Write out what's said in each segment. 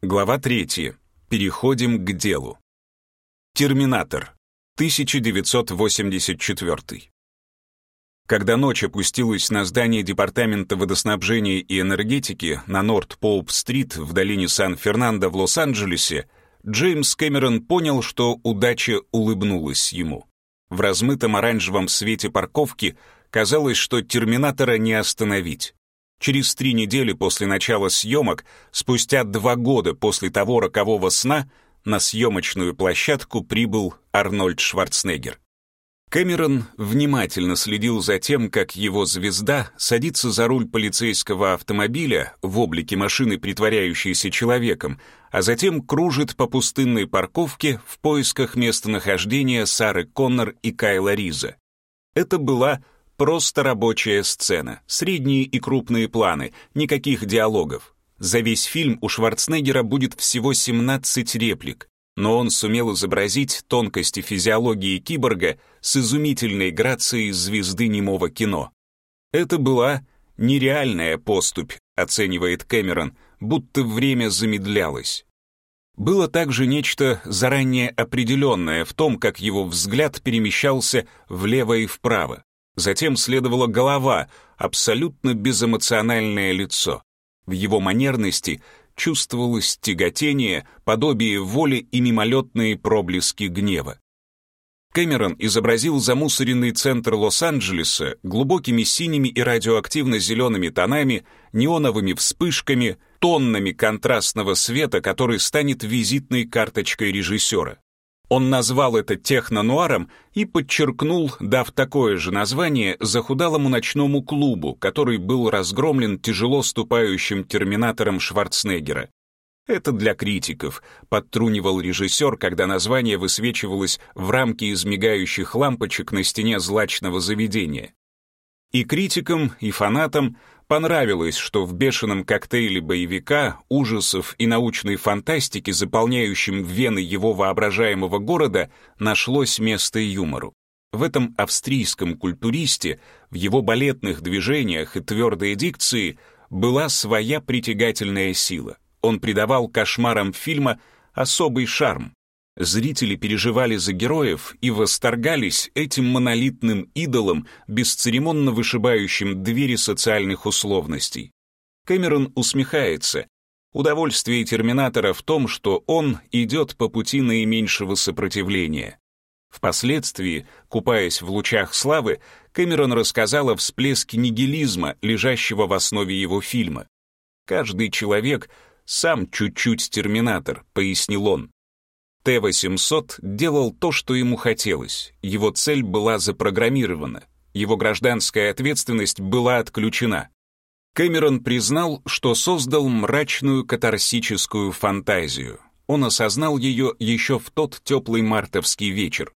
Глава 3. Переходим к делу. Терминатор. 1984. Когда ночь опустилась на здание Департамента водоснабжения и энергетики на Норт-Поуп-стрит в долине Сан-Фернандо в Лос-Анджелесе, Джеймс Кэмерон понял, что удача улыбнулась ему. В размытом оранжевом свете парковки казалось, что терминатора не остановить. Через три недели после начала съемок, спустя два года после того рокового сна, на съемочную площадку прибыл Арнольд Шварценеггер. Кэмерон внимательно следил за тем, как его звезда садится за руль полицейского автомобиля в облике машины, притворяющейся человеком, а затем кружит по пустынной парковке в поисках местонахождения Сары Коннор и Кайла Риза. Это была Просто рабочая сцена, средние и крупные планы, никаких диалогов. За весь фильм у Шварценеггера будет всего 17 реплик, но он сумел изобразить тонкости физиологии киборга с изумительной грацией звезды немого кино. Это была нереальная поступь, оценивает Кэмерон, будто время замедлялось. Было также нечто заранее определенное в том, как его взгляд перемещался влево и вправо. Затем следовала голова, абсолютно безэмоциональное лицо. В его манерности чувствовалось тяготение, подобие воли и мимолетные проблески гнева. Кэмерон изобразил замусоренный центр Лос-Анджелеса глубокими синими и радиоактивно-зелеными тонами, неоновыми вспышками, тоннами контрастного света, который станет визитной карточкой режиссера. Он назвал это техно-нуаром и подчеркнул, дав такое же название захудалому ночному клубу, который был разгромлен тяжело ступающим терминатором Шварценеггера. Это для критиков, подтрунивал режиссер, когда название высвечивалось в рамке из мигающих лампочек на стене злачного заведения. И критикам, и фанатам понравилось, что в бешеном коктейле боевика, ужасов и научной фантастики, заполняющем вены его воображаемого города, нашлось место юмору. В этом австрийском культуристе, в его балетных движениях и твердой дикции была своя притягательная сила. Он придавал кошмарам фильма особый шарм. Зрители переживали за героев и восторгались этим монолитным идолом, бесцеремонно вышибающим двери социальных условностей. Кэмерон усмехается. Удовольствие Терминатора в том, что он идет по пути наименьшего сопротивления. Впоследствии, купаясь в лучах славы, Кэмерон рассказал о всплеске нигилизма, лежащего в основе его фильма. «Каждый человек сам чуть-чуть терминатор», — пояснил он. Т-800 делал то, что ему хотелось. Его цель была запрограммирована. Его гражданская ответственность была отключена. Кэмерон признал, что создал мрачную катарсическую фантазию. Он осознал ее еще в тот теплый мартовский вечер.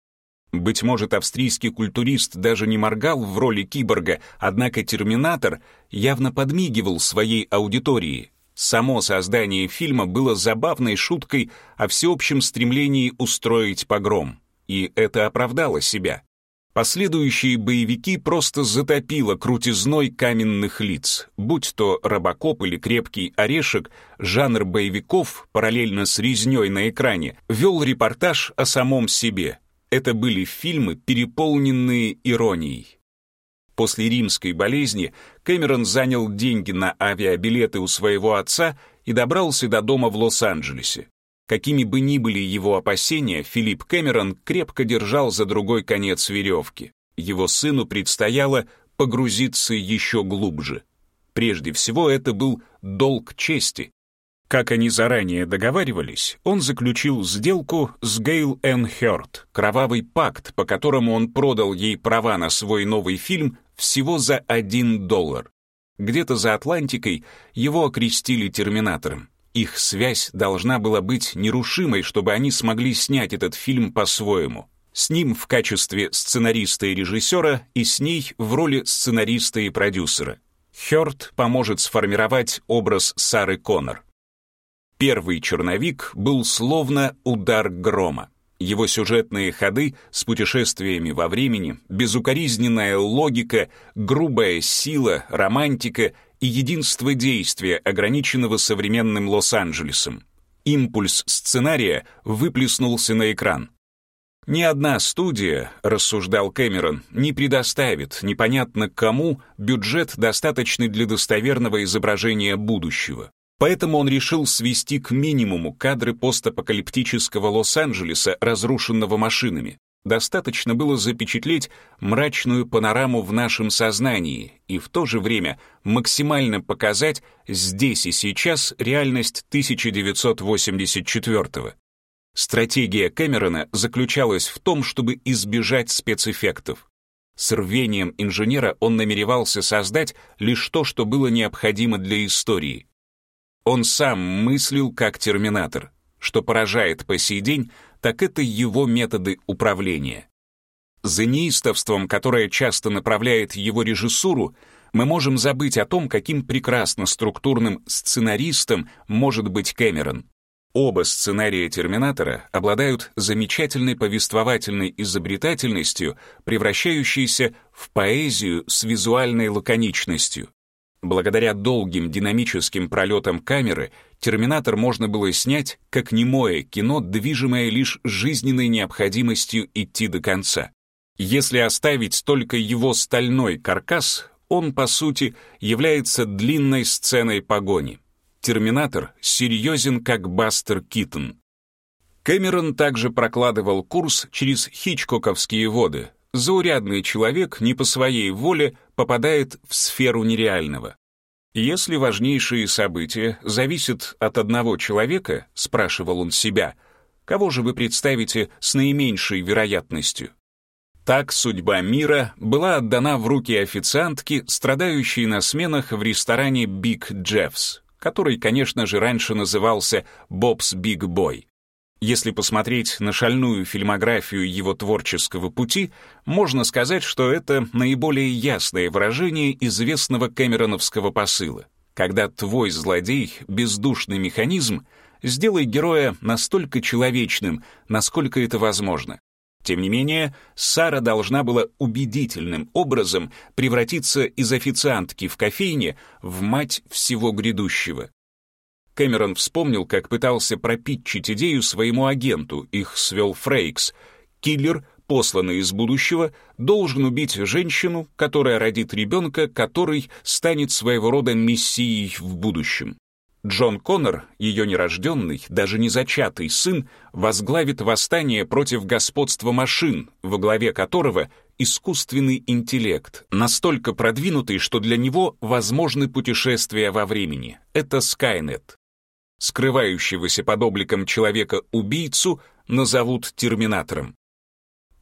Быть может, австрийский культурист даже не моргал в роли киборга, однако «Терминатор» явно подмигивал своей аудитории, Само создание фильма было забавной шуткой о всеобщем стремлении устроить погром, и это оправдало себя. Последующие боевики просто затопило крутизной каменных лиц. Будь то «Робокоп» или «Крепкий орешек», жанр боевиков, параллельно с резней на экране, вел репортаж о самом себе. Это были фильмы, переполненные иронией. После римской болезни Кэмерон занял деньги на авиабилеты у своего отца и добрался до дома в Лос-Анджелесе. Какими бы ни были его опасения, Филипп Кэмерон крепко держал за другой конец веревки. Его сыну предстояло погрузиться еще глубже. Прежде всего, это был долг чести. Как они заранее договаривались, он заключил сделку с Гейл Энн Хёрд, кровавый пакт, по которому он продал ей права на свой новый фильм всего за один доллар. Где-то за Атлантикой его окрестили терминатором. Их связь должна была быть нерушимой, чтобы они смогли снять этот фильм по-своему. С ним в качестве сценариста и режиссера, и с ней в роли сценариста и продюсера. Хёрд поможет сформировать образ Сары Коннор. Первый черновик был словно удар грома. Его сюжетные ходы с путешествиями во времени, безукоризненная логика, грубая сила, романтика и единство действия, ограниченного современным Лос-Анджелесом. импульс сценария выплеснулся на экран. Ни одна студия, рассуждал Кэмерон, не предоставит непонятно кому бюджет, достаточный для достоверного изображения будущего. Поэтому он решил свести к минимуму кадры постапокалиптического Лос-Анджелеса, разрушенного машинами. Достаточно было запечатлеть мрачную панораму в нашем сознании и в то же время максимально показать здесь и сейчас реальность 1984 -го. Стратегия Кэмерона заключалась в том, чтобы избежать спецэффектов. С рвением инженера он намеревался создать лишь то, что было необходимо для истории. Он сам мыслил как терминатор. Что поражает по сей день, так это его методы управления. За неистовством, которое часто направляет его режиссуру, мы можем забыть о том, каким прекрасно структурным сценаристом может быть Кэмерон. Оба сценария «Терминатора» обладают замечательной повествовательной изобретательностью, превращающейся в поэзию с визуальной лаконичностью. Благодаря долгим динамическим пролетам камеры «Терминатор» можно было снять как немое кино, движимое лишь жизненной необходимостью идти до конца. Если оставить только его стальной каркас, он, по сути, является длинной сценой погони. Терминатор серьезен, как Бастер Китон. Кэмерон также прокладывал курс через хичкоковские воды. Заурядный человек не по своей воле попадает в сферу нереального. Если важнейшие события зависят от одного человека, спрашивал он себя, кого же вы представите с наименьшей вероятностью? Так судьба мира была отдана в руки официантки, страдающей на сменах в ресторане Big Jeff's который, конечно же, раньше назывался «Бобс Биг Бой». Если посмотреть на шальную фильмографию его творческого пути, можно сказать, что это наиболее ясное выражение известного кэмероновского посыла. Когда твой злодей — бездушный механизм, сделай героя настолько человечным, насколько это возможно. Тем не менее, Сара должна была убедительным образом превратиться из официантки в кофейне в мать всего грядущего. Кэмерон вспомнил, как пытался пропитчить идею своему агенту, их свел Фрейкс. Киллер, посланный из будущего, должен убить женщину, которая родит ребенка, который станет своего рода мессией в будущем. Джон Коннор, ее нерожденный, даже не зачатый сын, возглавит восстание против господства машин, во главе которого искусственный интеллект, настолько продвинутый, что для него возможны путешествия во времени. Это Скайнет. Скрывающегося под обликом человека-убийцу назовут терминатором.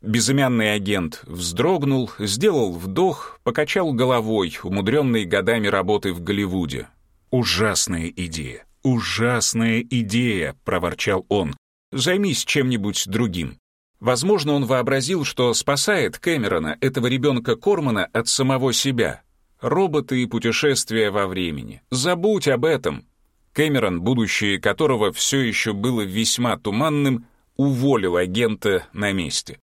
Безымянный агент вздрогнул, сделал вдох, покачал головой, умудренный годами работы в Голливуде. «Ужасная идея, ужасная идея», — проворчал он. «Займись чем-нибудь другим». Возможно, он вообразил, что спасает Кэмерона, этого ребенка Кормана, от самого себя. Роботы и путешествия во времени. Забудь об этом. Кэмерон, будущее которого все еще было весьма туманным, уволил агента на месте.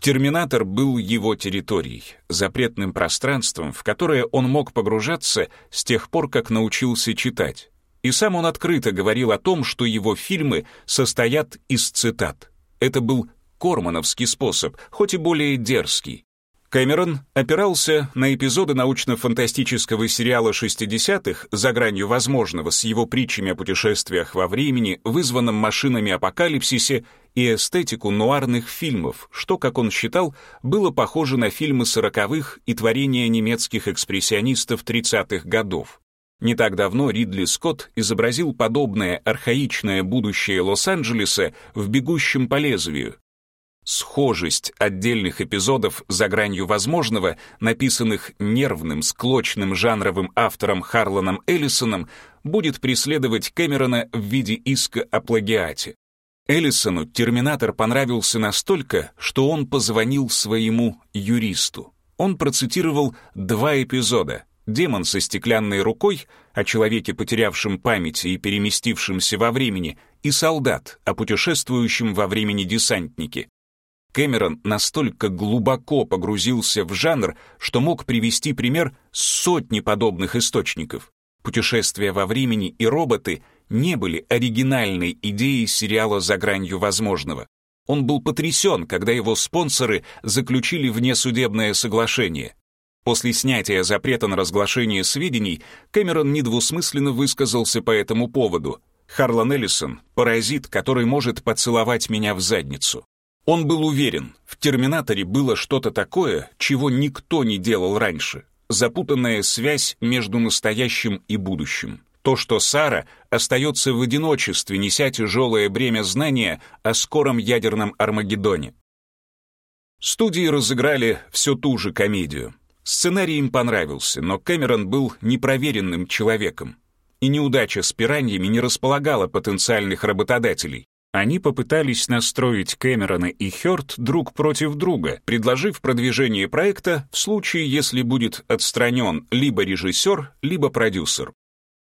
Терминатор был его территорией, запретным пространством, в которое он мог погружаться с тех пор, как научился читать. И сам он открыто говорил о том, что его фильмы состоят из цитат. Это был кормановский способ, хоть и более дерзкий. Кэмерон опирался на эпизоды научно-фантастического сериала 60-х «За гранью возможного» с его притчами о путешествиях во времени, вызванном машинами апокалипсисе и эстетику нуарных фильмов, что, как он считал, было похоже на фильмы сороковых и творения немецких экспрессионистов 30-х годов. Не так давно Ридли Скотт изобразил подобное архаичное будущее Лос-Анджелеса в «Бегущем по лезвию», Схожесть отдельных эпизодов за гранью возможного, написанных нервным, склочным жанровым автором Харланом Эллисоном, будет преследовать Кэмерона в виде иска о плагиате. Эллисону «Терминатор» понравился настолько, что он позвонил своему юристу. Он процитировал два эпизода «Демон со стеклянной рукой» о человеке, потерявшем память и переместившемся во времени, и «Солдат» о путешествующем во времени десантнике. Кэмерон настолько глубоко погрузился в жанр, что мог привести пример сотни подобных источников. Путешествия во времени и роботы не были оригинальной идеей сериала «За гранью возможного». Он был потрясен, когда его спонсоры заключили внесудебное соглашение. После снятия запрета на разглашение сведений Кэмерон недвусмысленно высказался по этому поводу. «Харлан Эллисон — паразит, который может поцеловать меня в задницу». Он был уверен, в «Терминаторе» было что-то такое, чего никто не делал раньше. Запутанная связь между настоящим и будущим. То, что Сара остается в одиночестве, неся тяжелое бремя знания о скором ядерном Армагеддоне. Студии разыграли всю ту же комедию. Сценарий им понравился, но Кэмерон был непроверенным человеком. И неудача с пираньями не располагала потенциальных работодателей. Они попытались настроить Кэмерона и Хёрд друг против друга, предложив продвижение проекта в случае, если будет отстранен либо режиссер, либо продюсер.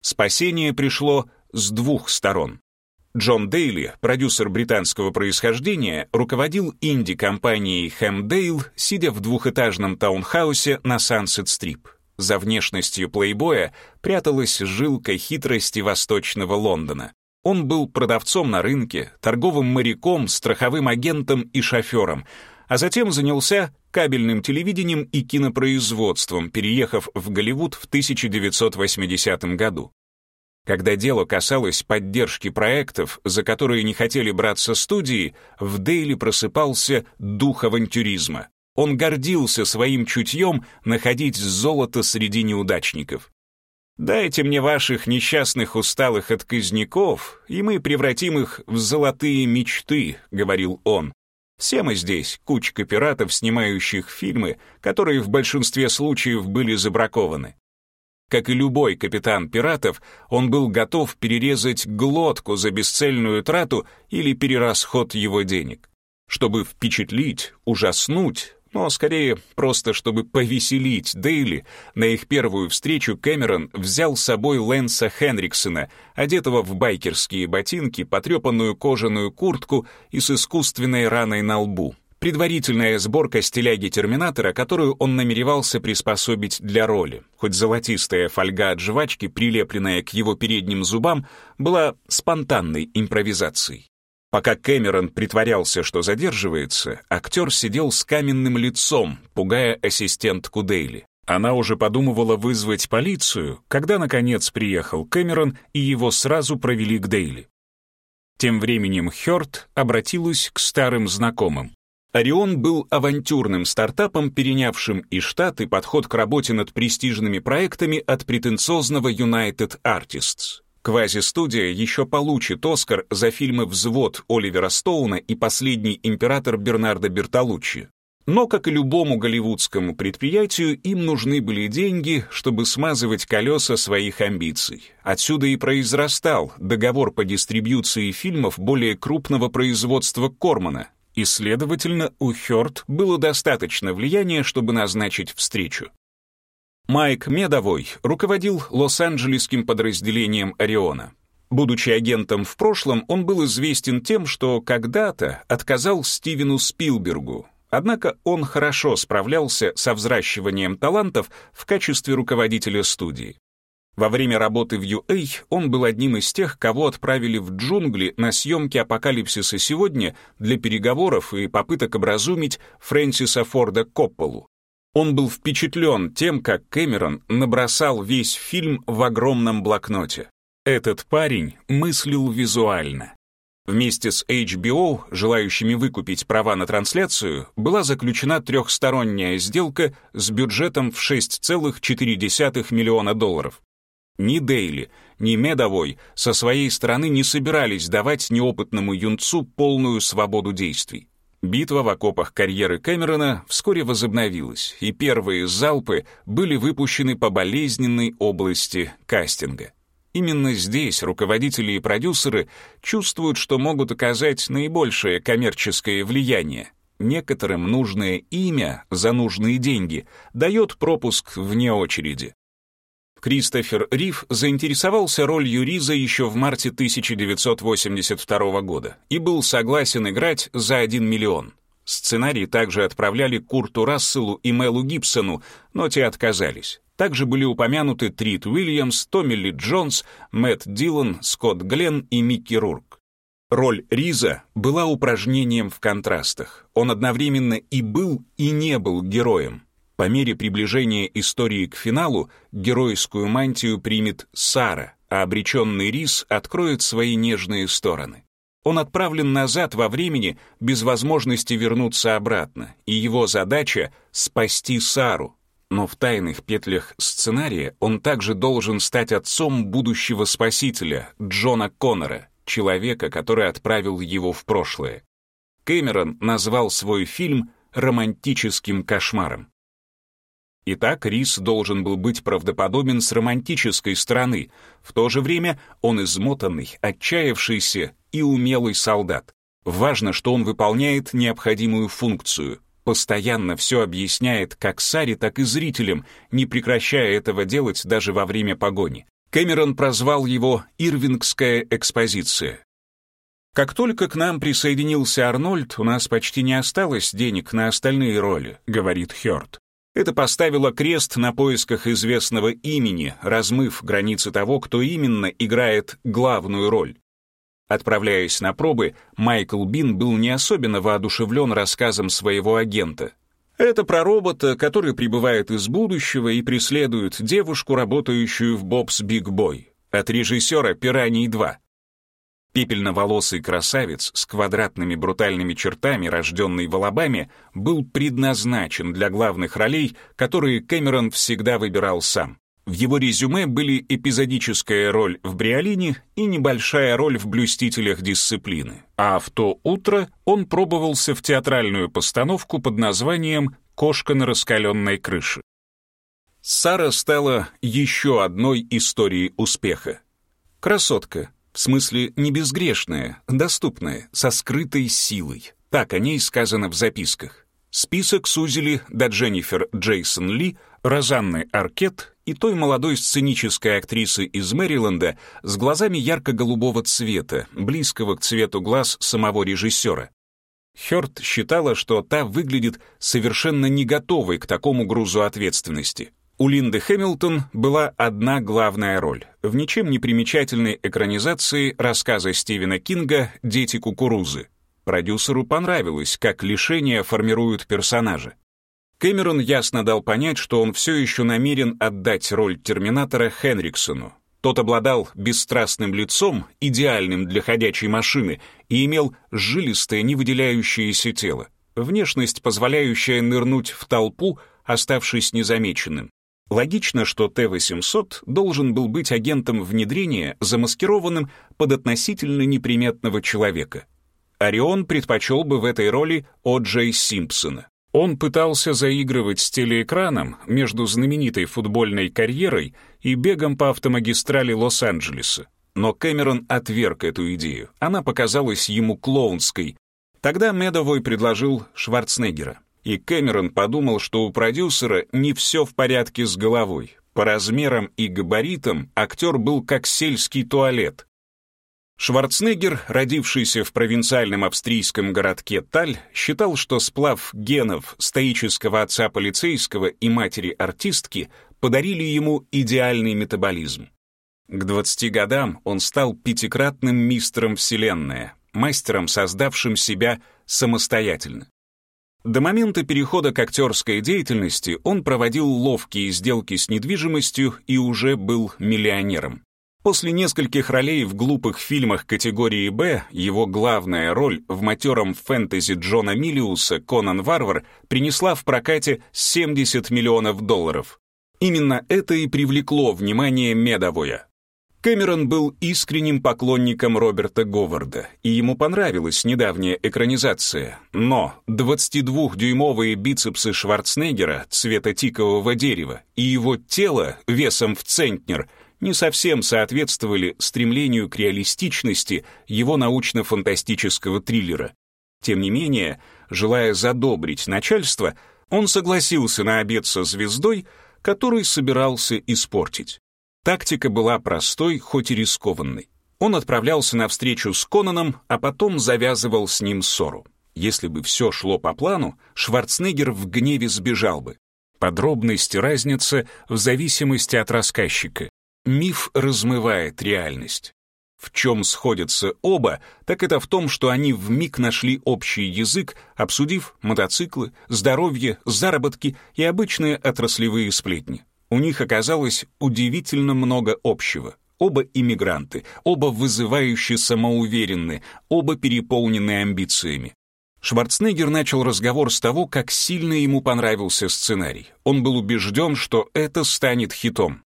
Спасение пришло с двух сторон. Джон Дейли, продюсер британского происхождения, руководил инди-компанией Хэмдейл, сидя в двухэтажном таунхаусе на Сансет-Стрип. За внешностью плейбоя пряталась жилка хитрости восточного Лондона. Он был продавцом на рынке, торговым моряком, страховым агентом и шофером, а затем занялся кабельным телевидением и кинопроизводством, переехав в Голливуд в 1980 году. Когда дело касалось поддержки проектов, за которые не хотели браться студии, в Дейли просыпался дух авантюризма. Он гордился своим чутьем находить золото среди неудачников. «Дайте мне ваших несчастных усталых отказников, и мы превратим их в золотые мечты», — говорил он. «Все мы здесь, кучка пиратов, снимающих фильмы, которые в большинстве случаев были забракованы. Как и любой капитан пиратов, он был готов перерезать глотку за бесцельную трату или перерасход его денег. Чтобы впечатлить, ужаснуть, но скорее просто чтобы повеселить Дейли, на их первую встречу Кэмерон взял с собой Лэнса Хенриксона, одетого в байкерские ботинки, потрепанную кожаную куртку и с искусственной раной на лбу. Предварительная сборка стиляги Терминатора, которую он намеревался приспособить для роли. Хоть золотистая фольга от жвачки, прилепленная к его передним зубам, была спонтанной импровизацией. Пока Кэмерон притворялся, что задерживается, актер сидел с каменным лицом, пугая ассистентку Дейли. Она уже подумывала вызвать полицию, когда, наконец, приехал Кэмерон, и его сразу провели к Дейли. Тем временем Хёрд обратилась к старым знакомым. Орион был авантюрным стартапом, перенявшим и штат, и подход к работе над престижными проектами от претенциозного United Artists. Квази-студия еще получит «Оскар» за фильмы «Взвод» Оливера Стоуна и «Последний император» Бернарда Бертолуччи. Но, как и любому голливудскому предприятию, им нужны были деньги, чтобы смазывать колеса своих амбиций. Отсюда и произрастал договор по дистрибьюции фильмов более крупного производства Кормана, и, следовательно, у Хёрд было достаточно влияния, чтобы назначить встречу. Майк Медовой руководил Лос-Анджелесским подразделением «Ориона». Будучи агентом в прошлом, он был известен тем, что когда-то отказал Стивену Спилбергу, однако он хорошо справлялся со взращиванием талантов в качестве руководителя студии. Во время работы в UA он был одним из тех, кого отправили в джунгли на съемки «Апокалипсиса сегодня» для переговоров и попыток образумить Фрэнсиса Форда Копполу. Он был впечатлен тем, как Кэмерон набросал весь фильм в огромном блокноте. Этот парень мыслил визуально. Вместе с HBO, желающими выкупить права на трансляцию, была заключена трехсторонняя сделка с бюджетом в 6,4 миллиона долларов. Ни Дейли, ни Медовой со своей стороны не собирались давать неопытному юнцу полную свободу действий. Битва в окопах карьеры Кэмерона вскоре возобновилась, и первые залпы были выпущены по болезненной области кастинга. Именно здесь руководители и продюсеры чувствуют, что могут оказать наибольшее коммерческое влияние. Некоторым нужное имя за нужные деньги дает пропуск вне очереди. Кристофер Рив заинтересовался ролью Риза еще в марте 1982 года и был согласен играть за 1 миллион. Сценарий также отправляли Курту Расселу и Мелу Гибсону, но те отказались. Также были упомянуты Трит Уильямс, Томми Ли Джонс, Мэтт Дилан, Скотт Гленн и Микки Рурк. Роль Риза была упражнением в контрастах. Он одновременно и был, и не был героем. По мере приближения истории к финалу геройскую мантию примет Сара, а обреченный Риз откроет свои нежные стороны. Он отправлен назад во времени без возможности вернуться обратно, и его задача — спасти Сару. Но в тайных петлях сценария он также должен стать отцом будущего спасителя, Джона Коннора, человека, который отправил его в прошлое. Кэмерон назвал свой фильм «романтическим кошмаром». Итак, Рис должен был быть правдоподобен с романтической стороны. В то же время он измотанный, отчаявшийся и умелый солдат. Важно, что он выполняет необходимую функцию. Постоянно все объясняет как Саре, так и зрителям, не прекращая этого делать даже во время погони. Кэмерон прозвал его «Ирвингская экспозиция». «Как только к нам присоединился Арнольд, у нас почти не осталось денег на остальные роли», — говорит Хёрд. Это поставило крест на поисках известного имени, размыв границы того, кто именно играет главную роль. Отправляясь на пробы, Майкл Бин был не особенно воодушевлен рассказом своего агента. Это про робота, который прибывает из будущего и преследует девушку, работающую в Бобс Биг Бой. От режиссера «Пираний 2». Пепельноволосый красавец с квадратными брутальными чертами, рожденный Алабаме, был предназначен для главных ролей, которые Кэмерон всегда выбирал сам. В его резюме были эпизодическая роль в «Бриолине» и небольшая роль в «Блюстителях дисциплины». А в то утро он пробовался в театральную постановку под названием «Кошка на раскаленной крыше». Сара стала еще одной историей успеха. Красотка, в смысле, не безгрешная, доступная, со скрытой силой. Так о ней сказано в записках. Список сузили до Дженнифер Джейсон Ли, Розанны Аркет и той молодой сценической актрисы из Мэриленда с глазами ярко-голубого цвета, близкого к цвету глаз самого режиссера. Хёрд считала, что та выглядит совершенно не готовой к такому грузу ответственности. У Линды Хэмилтон была одна главная роль в ничем не примечательной экранизации рассказа Стивена Кинга «Дети кукурузы». Продюсеру понравилось, как лишения формируют персонажа. Кэмерон ясно дал понять, что он все еще намерен отдать роль Терминатора Хенриксону. Тот обладал бесстрастным лицом, идеальным для ходячей машины, и имел жилистое, не выделяющееся тело. Внешность, позволяющая нырнуть в толпу, оставшись незамеченным. Логично, что Т-800 должен был быть агентом внедрения, замаскированным под относительно неприметного человека. Орион предпочел бы в этой роли О. Симпсона. Он пытался заигрывать с телеэкраном между знаменитой футбольной карьерой и бегом по автомагистрали Лос-Анджелеса. Но Кэмерон отверг эту идею. Она показалась ему клоунской. Тогда Медовой предложил Шварценеггера и Кэмерон подумал, что у продюсера не все в порядке с головой. По размерам и габаритам актер был как сельский туалет. Шварценеггер, родившийся в провинциальном австрийском городке Таль, считал, что сплав генов стоического отца полицейского и матери-артистки подарили ему идеальный метаболизм. К 20 годам он стал пятикратным мистером Вселенная, мастером, создавшим себя самостоятельно. До момента перехода к актерской деятельности он проводил ловкие сделки с недвижимостью и уже был миллионером. После нескольких ролей в глупых фильмах категории «Б» его главная роль в матером фэнтези Джона Миллиуса «Конан Варвар» принесла в прокате 70 миллионов долларов. Именно это и привлекло внимание Медовоя. Кэмерон был искренним поклонником Роберта Говарда, и ему понравилась недавняя экранизация. Но 22-дюймовые бицепсы Шварценеггера цвета тикового дерева и его тело весом в центнер не совсем соответствовали стремлению к реалистичности его научно-фантастического триллера. Тем не менее, желая задобрить начальство, он согласился на обед со звездой, который собирался испортить. Тактика была простой, хоть и рискованной. Он отправлялся на встречу с Конаном, а потом завязывал с ним ссору. Если бы все шло по плану, Шварценеггер в гневе сбежал бы. подробность разница в зависимости от рассказчика. Миф размывает реальность. В чем сходятся оба, так это в том, что они вмиг нашли общий язык, обсудив мотоциклы, здоровье, заработки и обычные отраслевые сплетни. У них оказалось удивительно много общего. Оба иммигранты, оба вызывающие самоуверенны, оба переполнены амбициями. Шварценеггер начал разговор с того, как сильно ему понравился сценарий. Он был убежден, что это станет хитом.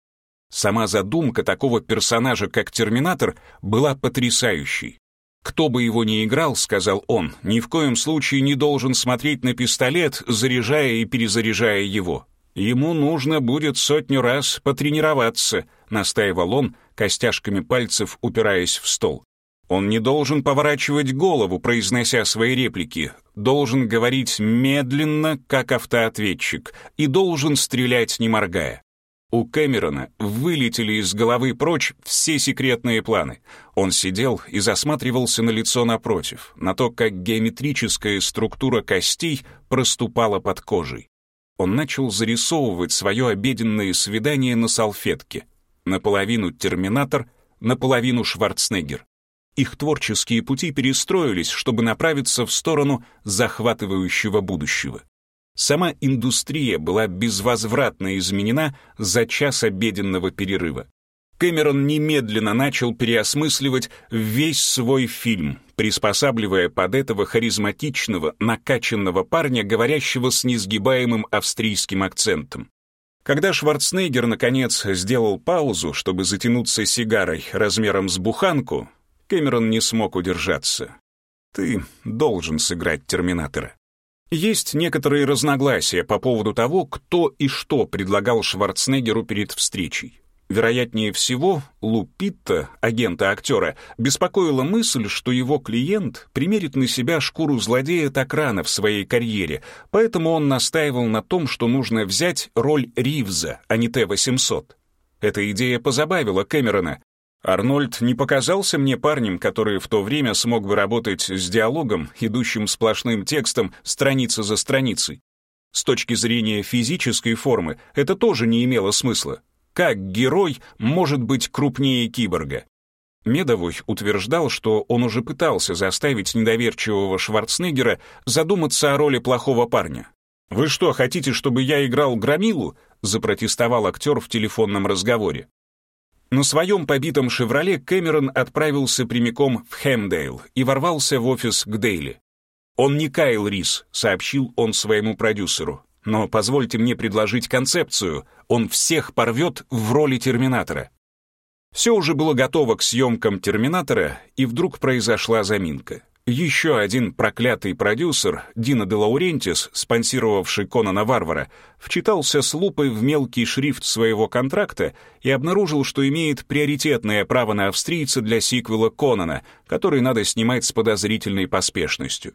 Сама задумка такого персонажа, как Терминатор, была потрясающей. «Кто бы его ни играл, — сказал он, — ни в коем случае не должен смотреть на пистолет, заряжая и перезаряжая его. Ему нужно будет сотню раз потренироваться», — настаивал он, костяшками пальцев упираясь в стол. Он не должен поворачивать голову, произнося свои реплики, должен говорить медленно, как автоответчик, и должен стрелять, не моргая. У Кэмерона вылетели из головы прочь все секретные планы. Он сидел и засматривался на лицо напротив, на то, как геометрическая структура костей проступала под кожей. Он начал зарисовывать свое обеденное свидание на салфетке. Наполовину Терминатор, наполовину Шварценеггер. Их творческие пути перестроились, чтобы направиться в сторону захватывающего будущего. Сама индустрия была безвозвратно изменена за час обеденного перерыва. Кэмерон немедленно начал переосмысливать весь свой фильм, приспосабливая под этого харизматичного, накачанного парня, говорящего с несгибаемым австрийским акцентом. Когда Шварценеггер, наконец, сделал паузу, чтобы затянуться сигарой размером с буханку, Кэмерон не смог удержаться. «Ты должен сыграть Терминатора». Есть некоторые разногласия по поводу того, кто и что предлагал Шварценеггеру перед встречей. Вероятнее всего, Лупитта, агента актера, беспокоила мысль, что его клиент примерит на себя шкуру злодея так рано в своей карьере, поэтому он настаивал на том, что нужно взять роль Ривза, а не Т-800. Эта идея позабавила Кэмерона, Арнольд не показался мне парнем, который в то время смог бы работать с диалогом, идущим сплошным текстом, страница за страницей. С точки зрения физической формы это тоже не имело смысла. Как герой может быть крупнее киборга? Медовой утверждал, что он уже пытался заставить недоверчивого Шварценеггера задуматься о роли плохого парня. «Вы что, хотите, чтобы я играл Громилу?» — запротестовал актер в телефонном разговоре. На своем побитом «Шевроле» Кэмерон отправился прямиком в Хэмдейл и ворвался в офис к Дейли. «Он не Кайл Рис», — сообщил он своему продюсеру. «Но позвольте мне предложить концепцию. Он всех порвет в роли Терминатора». Все уже было готово к съемкам «Терминатора», и вдруг произошла заминка. Еще один проклятый продюсер, Дина де Лаурентис, спонсировавший Конана Варвара, вчитался с лупой в мелкий шрифт своего контракта и обнаружил, что имеет приоритетное право на австрийца для сиквела Конана, который надо снимать с подозрительной поспешностью.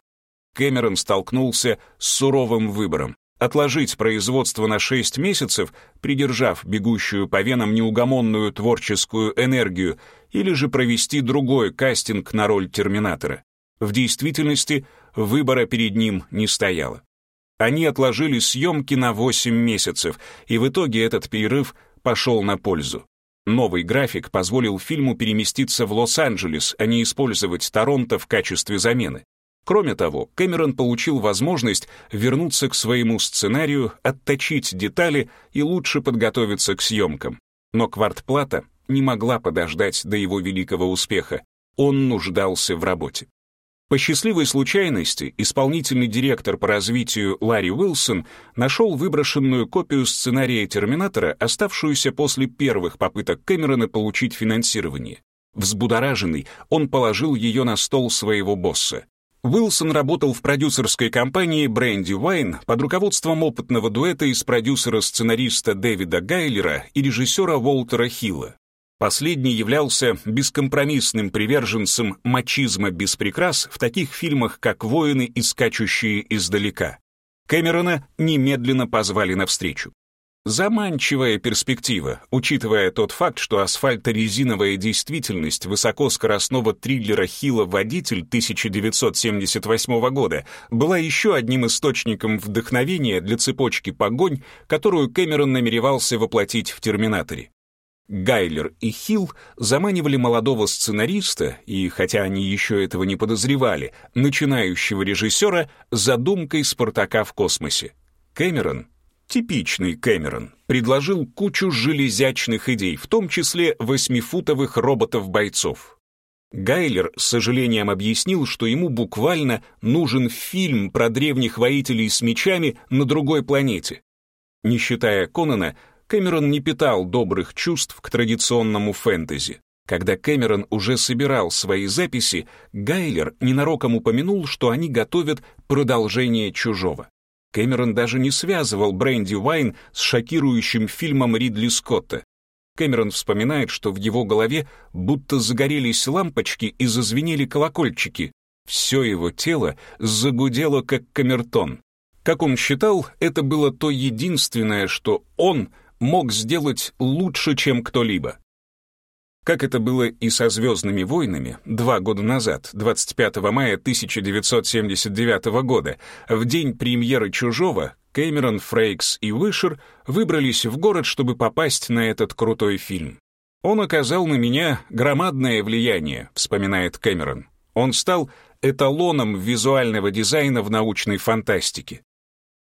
Кэмерон столкнулся с суровым выбором отложить производство на 6 месяцев, придержав бегущую по венам неугомонную творческую энергию, или же провести другой кастинг на роль Терминатора. В действительности выбора перед ним не стояло. Они отложили съемки на 8 месяцев, и в итоге этот перерыв пошел на пользу. Новый график позволил фильму переместиться в Лос-Анджелес, а не использовать Торонто в качестве замены. Кроме того, Кэмерон получил возможность вернуться к своему сценарию, отточить детали и лучше подготовиться к съемкам. Но квартплата не могла подождать до его великого успеха. Он нуждался в работе. По счастливой случайности исполнительный директор по развитию Ларри Уилсон нашел выброшенную копию сценария «Терминатора», оставшуюся после первых попыток Кэмерона получить финансирование. Взбудораженный, он положил ее на стол своего босса. Уилсон работал в продюсерской компании Бренди Вайн под руководством опытного дуэта из продюсера-сценариста Дэвида Гайлера и режиссера Уолтера Хилла. Последний являлся бескомпромиссным приверженцем мачизма без прикрас в таких фильмах, как «Воины и скачущие издалека». Кэмерона немедленно позвали навстречу. Заманчивая перспектива, учитывая тот факт, что асфальторезиновая действительность высокоскоростного триллера «Хила. Водитель» 1978 года была еще одним источником вдохновения для цепочки погонь, которую Кэмерон намеревался воплотить в «Терминаторе». Гайлер и Хилл заманивали молодого сценариста, и хотя они еще этого не подозревали, начинающего режиссера задумкой «Спартака в космосе». Кэмерон Типичный Кэмерон предложил кучу железячных идей, в том числе восьмифутовых роботов-бойцов. Гайлер с сожалением объяснил, что ему буквально нужен фильм про древних воителей с мечами на другой планете. Не считая Конана, Кэмерон не питал добрых чувств к традиционному фэнтези. Когда Кэмерон уже собирал свои записи, Гайлер ненароком упомянул, что они готовят продолжение «Чужого». Кэмерон даже не связывал Бренди Вайн с шокирующим фильмом Ридли Скотта. Кэмерон вспоминает, что в его голове будто загорелись лампочки и зазвенели колокольчики. Все его тело загудело, как камертон. Как он считал, это было то единственное, что он мог сделать лучше, чем кто-либо. Как это было и со «Звездными войнами» два года назад, 25 мая 1979 года, в день премьеры «Чужого», Кэмерон, Фрейкс и Вышер выбрались в город, чтобы попасть на этот крутой фильм. «Он оказал на меня громадное влияние», — вспоминает Кэмерон. «Он стал эталоном визуального дизайна в научной фантастике.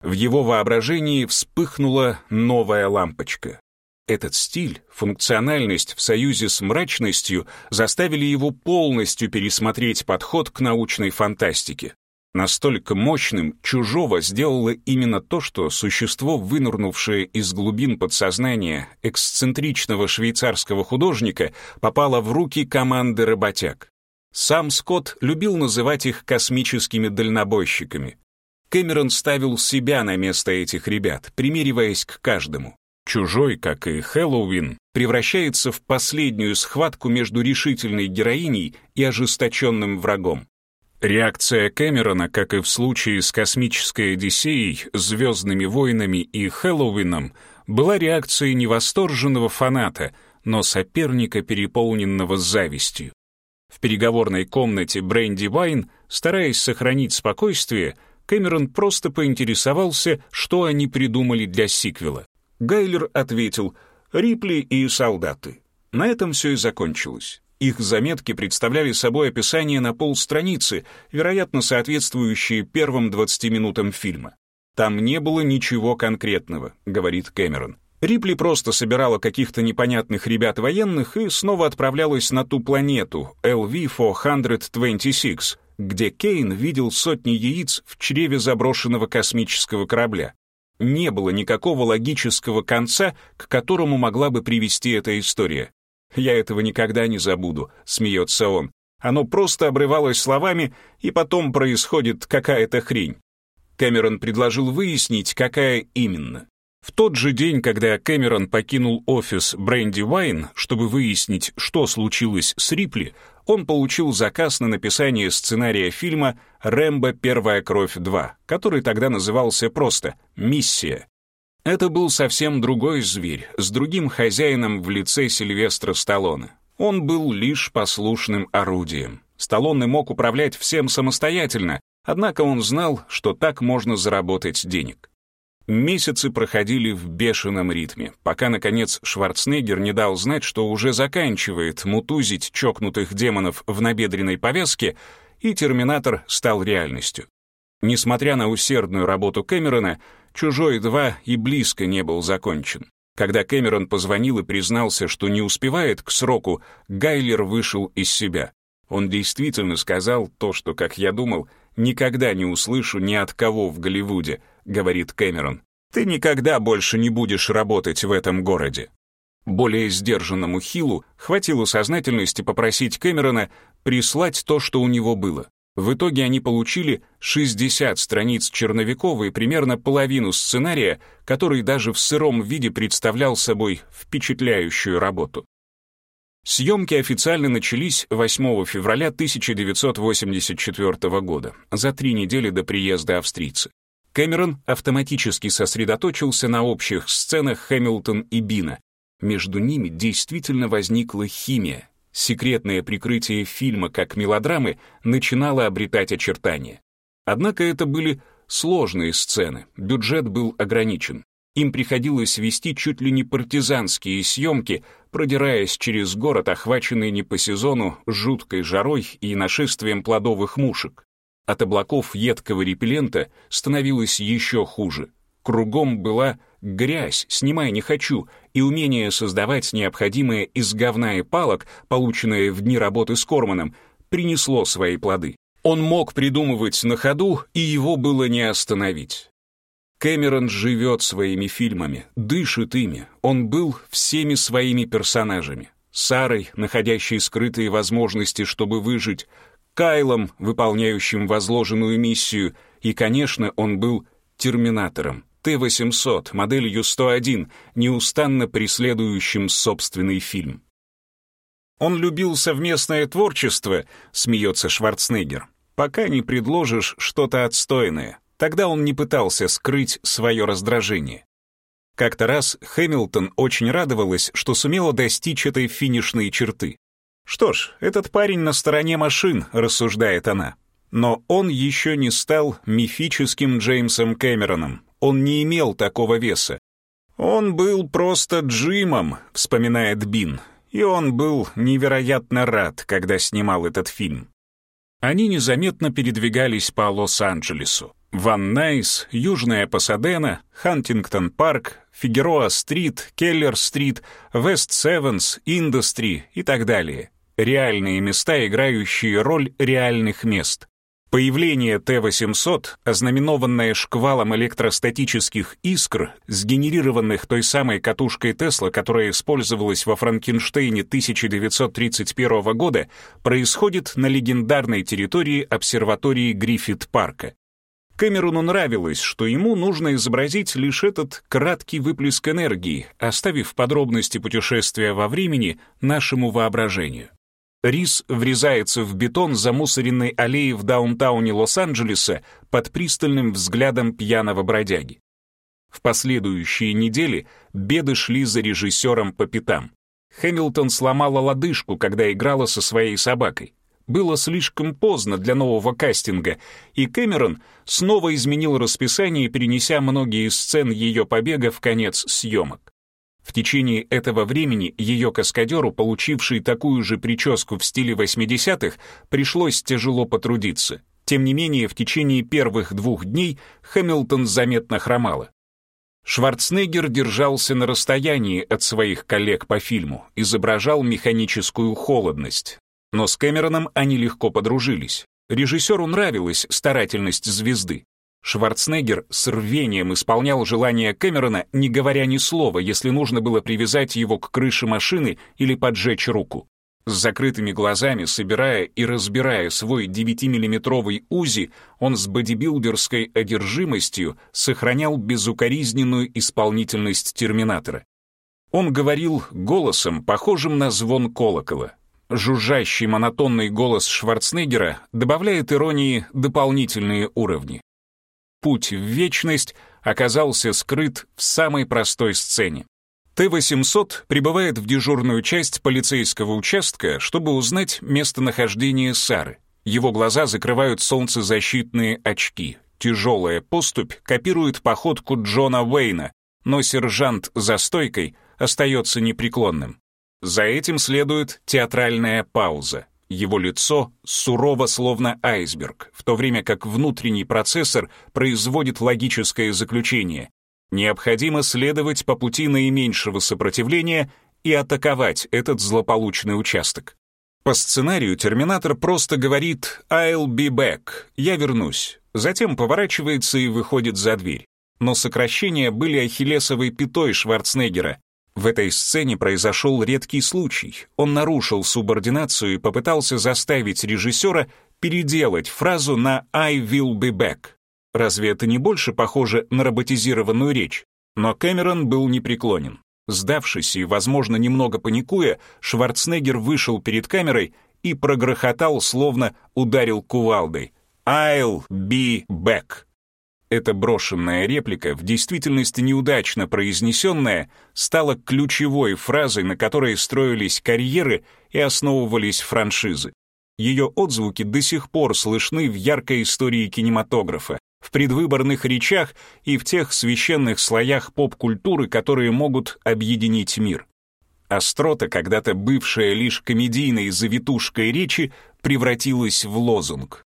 В его воображении вспыхнула новая лампочка. Этот стиль, функциональность в союзе с мрачностью заставили его полностью пересмотреть подход к научной фантастике. Настолько мощным чужого сделало именно то, что существо, вынурнувшее из глубин подсознания эксцентричного швейцарского художника, попало в руки команды работяг. Сам Скотт любил называть их космическими дальнобойщиками. Кэмерон ставил себя на место этих ребят, примериваясь к каждому. Чужой, как и Хэллоуин, превращается в последнюю схватку между решительной героиней и ожесточенным врагом. Реакция Кэмерона, как и в случае с космической Одиссеей, Звездными войнами и Хэллоуином, была реакцией невосторженного фаната, но соперника, переполненного завистью. В переговорной комнате Бренди Вайн, стараясь сохранить спокойствие, Кэмерон просто поинтересовался, что они придумали для сиквела. Гайлер ответил «Рипли и солдаты». На этом все и закончилось. Их заметки представляли собой описание на полстраницы, вероятно, соответствующие первым 20 минутам фильма. «Там не было ничего конкретного», — говорит Кэмерон. Рипли просто собирала каких-то непонятных ребят военных и снова отправлялась на ту планету, LV-426, где Кейн видел сотни яиц в чреве заброшенного космического корабля не было никакого логического конца, к которому могла бы привести эта история. «Я этого никогда не забуду», — смеется он. «Оно просто обрывалось словами, и потом происходит какая-то хрень». Кэмерон предложил выяснить, какая именно. В тот же день, когда Кэмерон покинул офис Бренди Вайн, чтобы выяснить, что случилось с Рипли, он получил заказ на написание сценария фильма «Рэмбо. Первая кровь 2», который тогда назывался просто «Миссия». Это был совсем другой зверь, с другим хозяином в лице Сильвестра Сталлоне. Он был лишь послушным орудием. Сталлоне мог управлять всем самостоятельно, однако он знал, что так можно заработать денег. Месяцы проходили в бешеном ритме, пока, наконец, Шварценеггер не дал знать, что уже заканчивает мутузить чокнутых демонов в набедренной повязке, и «Терминатор» стал реальностью. Несмотря на усердную работу Кэмерона, «Чужой 2» и близко не был закончен. Когда Кэмерон позвонил и признался, что не успевает к сроку, Гайлер вышел из себя. Он действительно сказал то, что, как я думал, никогда не услышу ни от кого в Голливуде — говорит Кэмерон. «Ты никогда больше не будешь работать в этом городе». Более сдержанному Хилу хватило сознательности попросить Кэмерона прислать то, что у него было. В итоге они получили 60 страниц Черновикова и примерно половину сценария, который даже в сыром виде представлял собой впечатляющую работу. Съемки официально начались 8 февраля 1984 года, за три недели до приезда австрийца. Кэмерон автоматически сосредоточился на общих сценах Хэмилтон и Бина. Между ними действительно возникла химия. Секретное прикрытие фильма как мелодрамы начинало обретать очертания. Однако это были сложные сцены, бюджет был ограничен. Им приходилось вести чуть ли не партизанские съемки, продираясь через город, охваченный не по сезону жуткой жарой и нашествием плодовых мушек. От облаков едкого репеллента становилось еще хуже. Кругом была грязь, снимай не хочу, и умение создавать необходимое из говна и палок, полученное в дни работы с Корманом, принесло свои плоды. Он мог придумывать на ходу, и его было не остановить. Кэмерон живет своими фильмами, дышит ими. Он был всеми своими персонажами. Сарой, находящей скрытые возможности, чтобы выжить, Кайлом, выполняющим возложенную миссию, и, конечно, он был терминатором, Т-800, моделью 101, неустанно преследующим собственный фильм. Он любил совместное творчество, смеется Шварценеггер, пока не предложишь что-то отстойное. Тогда он не пытался скрыть свое раздражение. Как-то раз Хэмилтон очень радовалась, что сумела достичь этой финишной черты. Что ж, этот парень на стороне машин, рассуждает она. Но он еще не стал мифическим Джеймсом Кэмероном. Он не имел такого веса. Он был просто Джимом, вспоминает Бин. И он был невероятно рад, когда снимал этот фильм. Они незаметно передвигались по Лос-Анджелесу. Ван Найс, Южная Пасадена, Хантингтон-парк, Фигероа-стрит, Келлер-стрит, Вест-Севенс, Индустри и так далее реальные места, играющие роль реальных мест. Появление Т-800, ознаменованное шквалом электростатических искр, сгенерированных той самой катушкой Тесла, которая использовалась во Франкенштейне 1931 года, происходит на легендарной территории обсерватории Гриффит-парка. Кэмерону нравилось, что ему нужно изобразить лишь этот краткий выплеск энергии, оставив подробности путешествия во времени нашему воображению. Рис врезается в бетон замусоренной аллеи в даунтауне Лос-Анджелеса под пристальным взглядом пьяного бродяги. В последующие недели беды шли за режиссером по пятам. Хэмилтон сломала лодыжку, когда играла со своей собакой. Было слишком поздно для нового кастинга, и Кэмерон снова изменил расписание, перенеся многие сцены ее побега в конец съемок. В течение этого времени ее каскадеру, получившей такую же прическу в стиле 80-х, пришлось тяжело потрудиться. Тем не менее, в течение первых двух дней Хэмилтон заметно хромала. Шварценеггер держался на расстоянии от своих коллег по фильму, изображал механическую холодность. Но с Кэмероном они легко подружились. Режиссеру нравилась старательность звезды. Шварценеггер с рвением исполнял желание Кэмерона, не говоря ни слова, если нужно было привязать его к крыше машины или поджечь руку. С закрытыми глазами, собирая и разбирая свой 9-миллиметровый УЗИ, он с бодибилдерской одержимостью сохранял безукоризненную исполнительность терминатора. Он говорил голосом, похожим на звон колокола. Жужжащий монотонный голос Шварценеггера добавляет иронии дополнительные уровни путь в вечность оказался скрыт в самой простой сцене. Т-800 прибывает в дежурную часть полицейского участка, чтобы узнать местонахождение Сары. Его глаза закрывают солнцезащитные очки. Тяжелая поступь копирует походку Джона Уэйна, но сержант за стойкой остается непреклонным. За этим следует театральная пауза. Его лицо сурово словно айсберг, в то время как внутренний процессор производит логическое заключение. Необходимо следовать по пути наименьшего сопротивления и атаковать этот злополучный участок. По сценарию Терминатор просто говорит «I'll be back», «Я вернусь», затем поворачивается и выходит за дверь. Но сокращения были ахиллесовой пятой Шварценеггера, в этой сцене произошел редкий случай. Он нарушил субординацию и попытался заставить режиссера переделать фразу на «I will be back». Разве это не больше похоже на роботизированную речь? Но Кэмерон был непреклонен. Сдавшись и, возможно, немного паникуя, Шварценеггер вышел перед камерой и прогрохотал, словно ударил кувалдой. «I'll be back». Эта брошенная реплика, в действительности неудачно произнесенная, стала ключевой фразой, на которой строились карьеры и основывались франшизы. Ее отзвуки до сих пор слышны в яркой истории кинематографа, в предвыборных речах и в тех священных слоях поп-культуры, которые могут объединить мир. Острота, когда-то бывшая лишь комедийной завитушкой речи, превратилась в лозунг.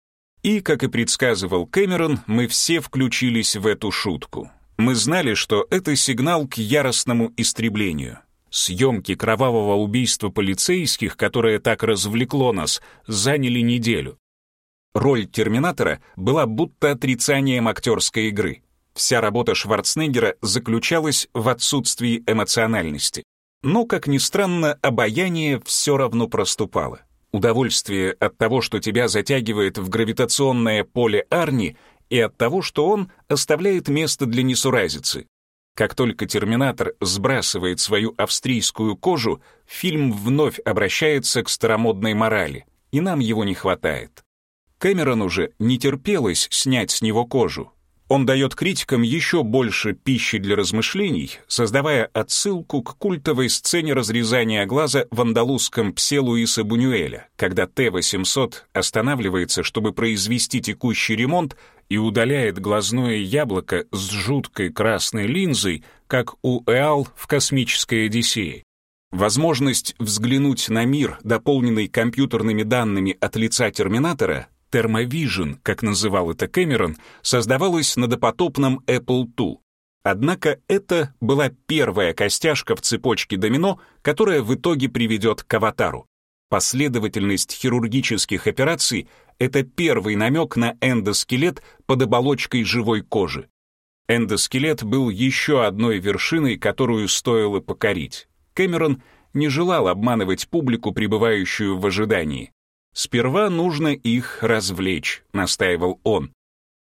И, как и предсказывал Кэмерон, мы все включились в эту шутку. Мы знали, что это сигнал к яростному истреблению. Съемки кровавого убийства полицейских, которое так развлекло нас, заняли неделю. Роль Терминатора была будто отрицанием актерской игры. Вся работа Шварценеггера заключалась в отсутствии эмоциональности. Но, как ни странно, обаяние все равно проступало. Удовольствие от того, что тебя затягивает в гравитационное поле Арни, и от того, что он оставляет место для несуразицы. Как только Терминатор сбрасывает свою австрийскую кожу, фильм вновь обращается к старомодной морали, и нам его не хватает. Кэмерону же не терпелось снять с него кожу, он дает критикам еще больше пищи для размышлений, создавая отсылку к культовой сцене разрезания глаза в андалузском псе Луиса Бунюэля, когда Т-800 останавливается, чтобы произвести текущий ремонт и удаляет глазное яблоко с жуткой красной линзой, как у Эал в «Космической Одиссее». Возможность взглянуть на мир, дополненный компьютерными данными от лица Терминатора, Thermovision, как называл это Кэмерон, создавалась на допотопном Apple II. Однако это была первая костяшка в цепочке домино, которая в итоге приведет к аватару. Последовательность хирургических операций — это первый намек на эндоскелет под оболочкой живой кожи. Эндоскелет был еще одной вершиной, которую стоило покорить. Кэмерон не желал обманывать публику, пребывающую в ожидании. «Сперва нужно их развлечь», — настаивал он.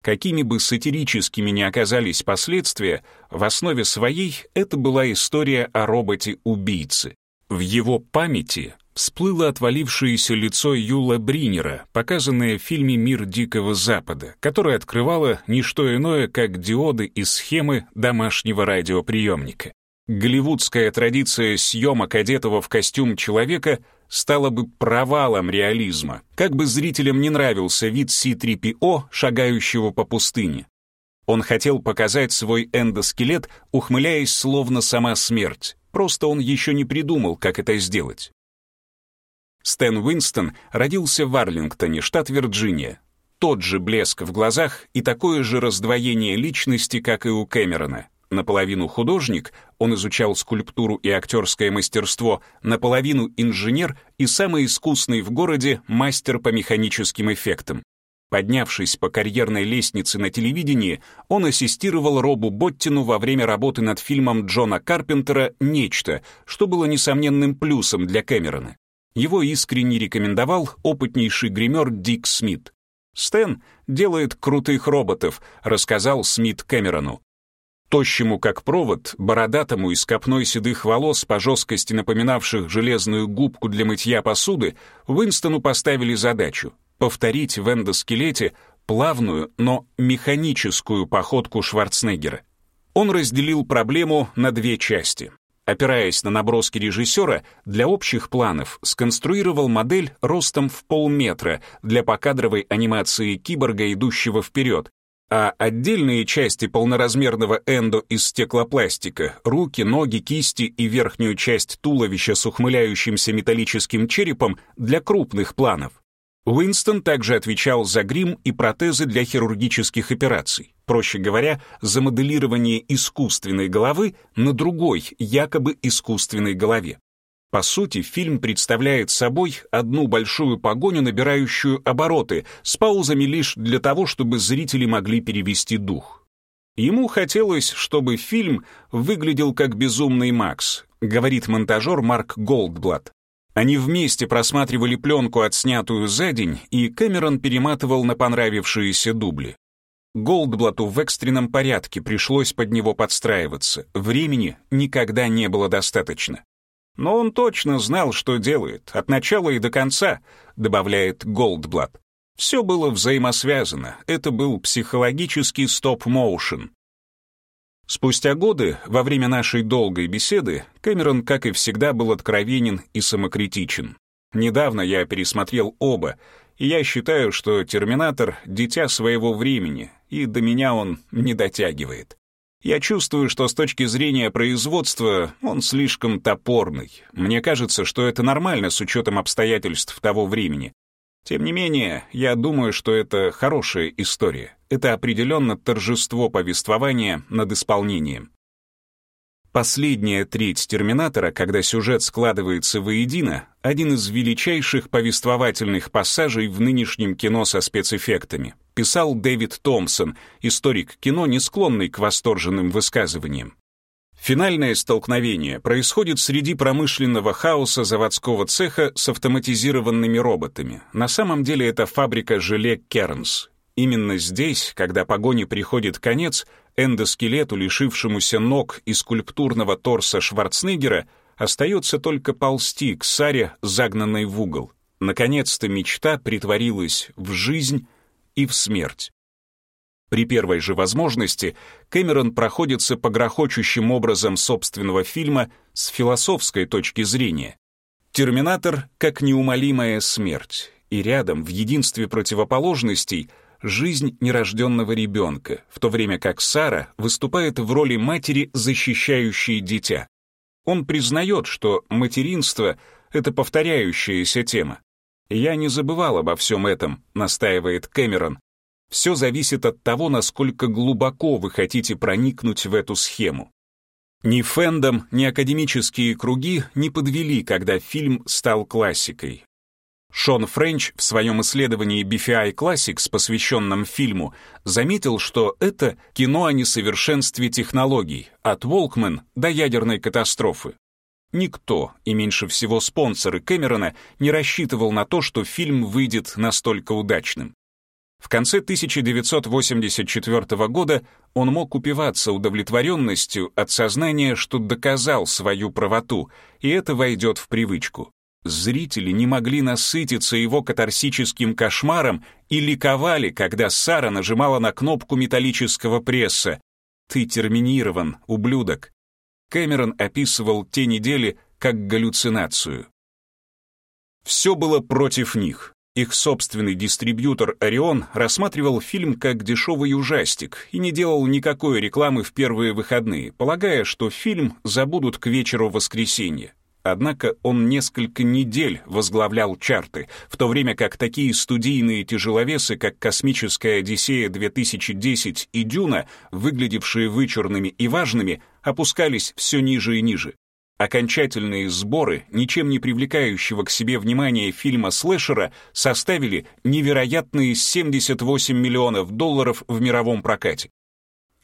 Какими бы сатирическими ни оказались последствия, в основе своей это была история о роботе-убийце. В его памяти всплыло отвалившееся лицо Юла Бринера, показанное в фильме «Мир Дикого Запада», которое открывало не что иное, как диоды и схемы домашнего радиоприемника. Голливудская традиция съемок одетого в костюм человека стала бы провалом реализма, как бы зрителям не нравился вид C-3PO, шагающего по пустыне. Он хотел показать свой эндоскелет, ухмыляясь словно сама смерть, просто он еще не придумал, как это сделать. Стэн Уинстон родился в Арлингтоне, штат Вирджиния. Тот же блеск в глазах и такое же раздвоение личности, как и у Кэмерона. Наполовину художник, он изучал скульптуру и актерское мастерство, наполовину инженер и самый искусный в городе мастер по механическим эффектам. Поднявшись по карьерной лестнице на телевидении, он ассистировал Робу Боттину во время работы над фильмом Джона Карпентера «Нечто», что было несомненным плюсом для Кэмерона. Его искренне рекомендовал опытнейший гример Дик Смит. «Стэн делает крутых роботов», — рассказал Смит Кэмерону. Тощему как провод, бородатому и с копной седых волос по жесткости напоминавших железную губку для мытья посуды, Уинстону поставили задачу — повторить в эндоскелете плавную, но механическую походку Шварценеггера. Он разделил проблему на две части. Опираясь на наброски режиссера, для общих планов сконструировал модель ростом в полметра для покадровой анимации киборга, идущего вперед, а отдельные части полноразмерного эндо из стеклопластика, руки, ноги, кисти и верхнюю часть туловища с ухмыляющимся металлическим черепом для крупных планов. Уинстон также отвечал за грим и протезы для хирургических операций, проще говоря, за моделирование искусственной головы на другой, якобы искусственной голове. По сути, фильм представляет собой одну большую погоню, набирающую обороты, с паузами лишь для того, чтобы зрители могли перевести дух. Ему хотелось, чтобы фильм выглядел как «Безумный Макс», говорит монтажер Марк Голдблат. Они вместе просматривали пленку, отснятую за день, и Кэмерон перематывал на понравившиеся дубли. Голдблату в экстренном порядке пришлось под него подстраиваться, времени никогда не было достаточно. Но он точно знал, что делает, от начала и до конца, добавляет Голдблат. Все было взаимосвязано, это был психологический стоп-моушен. Спустя годы, во время нашей долгой беседы, Кэмерон, как и всегда, был откровенен и самокритичен. Недавно я пересмотрел оба, и я считаю, что «Терминатор» — дитя своего времени, и до меня он не дотягивает. Я чувствую, что с точки зрения производства он слишком топорный. Мне кажется, что это нормально с учетом обстоятельств того времени. Тем не менее, я думаю, что это хорошая история. Это определенно торжество повествования над исполнением. Последняя треть «Терминатора», когда сюжет складывается воедино, один из величайших повествовательных пассажей в нынешнем кино со спецэффектами, писал Дэвид Томпсон, историк кино, не склонный к восторженным высказываниям. Финальное столкновение происходит среди промышленного хаоса заводского цеха с автоматизированными роботами. На самом деле это фабрика желе Кернс. Именно здесь, когда погоне приходит конец, эндоскелету, лишившемуся ног и скульптурного торса Шварценеггера, остается только ползти к Саре, загнанной в угол. Наконец-то мечта притворилась в жизнь и в смерть. При первой же возможности Кэмерон проходится по грохочущим образом собственного фильма с философской точки зрения. «Терминатор» как неумолимая смерть, и рядом, в единстве противоположностей — жизнь нерожденного ребенка, в то время как Сара выступает в роли матери, защищающей дитя. Он признает, что материнство — это повторяющаяся тема. «Я не забывал обо всем этом», — настаивает Кэмерон. «Все зависит от того, насколько глубоко вы хотите проникнуть в эту схему». Ни фэндом, ни академические круги не подвели, когда фильм стал классикой. Шон Френч в своем исследовании BFI Classics, посвященном фильму, заметил, что это кино о несовершенстве технологий, от Волкмен до ядерной катастрофы. Никто, и меньше всего спонсоры Кэмерона, не рассчитывал на то, что фильм выйдет настолько удачным. В конце 1984 года он мог упиваться удовлетворенностью от сознания, что доказал свою правоту, и это войдет в привычку. Зрители не могли насытиться его катарсическим кошмаром и ликовали, когда Сара нажимала на кнопку металлического пресса. «Ты терминирован, ублюдок». Кэмерон описывал те недели как галлюцинацию. Все было против них. Их собственный дистрибьютор «Орион» рассматривал фильм как дешевый ужастик и не делал никакой рекламы в первые выходные, полагая, что фильм забудут к вечеру воскресенья. Однако он несколько недель возглавлял чарты, в то время как такие студийные тяжеловесы, как «Космическая Одиссея-2010» и «Дюна», выглядевшие вычурными и важными, опускались все ниже и ниже. Окончательные сборы, ничем не привлекающего к себе внимания фильма слэшера, составили невероятные 78 миллионов долларов в мировом прокате.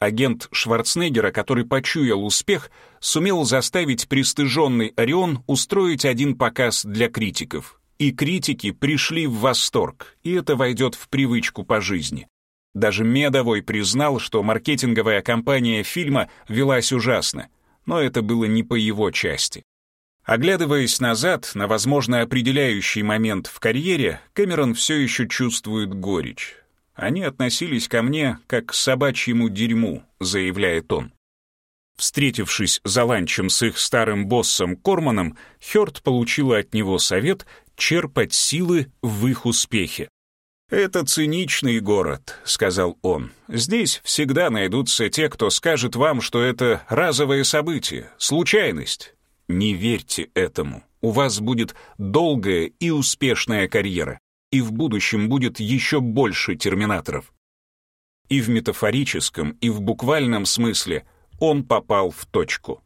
Агент Шварценеггера, который почуял успех, сумел заставить пристыженный Орион устроить один показ для критиков. И критики пришли в восторг, и это войдет в привычку по жизни. Даже Медовой признал, что маркетинговая кампания фильма велась ужасно, но это было не по его части. Оглядываясь назад на, возможно, определяющий момент в карьере, Кэмерон все еще чувствует горечь. Они относились ко мне как к собачьему дерьму, заявляет он. Встретившись за ланчем с их старым боссом Корманом, Хёрд получила от него совет черпать силы в их успехе. «Это циничный город», — сказал он. «Здесь всегда найдутся те, кто скажет вам, что это разовое событие, случайность. Не верьте этому. У вас будет долгая и успешная карьера и в будущем будет еще больше терминаторов. И в метафорическом, и в буквальном смысле он попал в точку.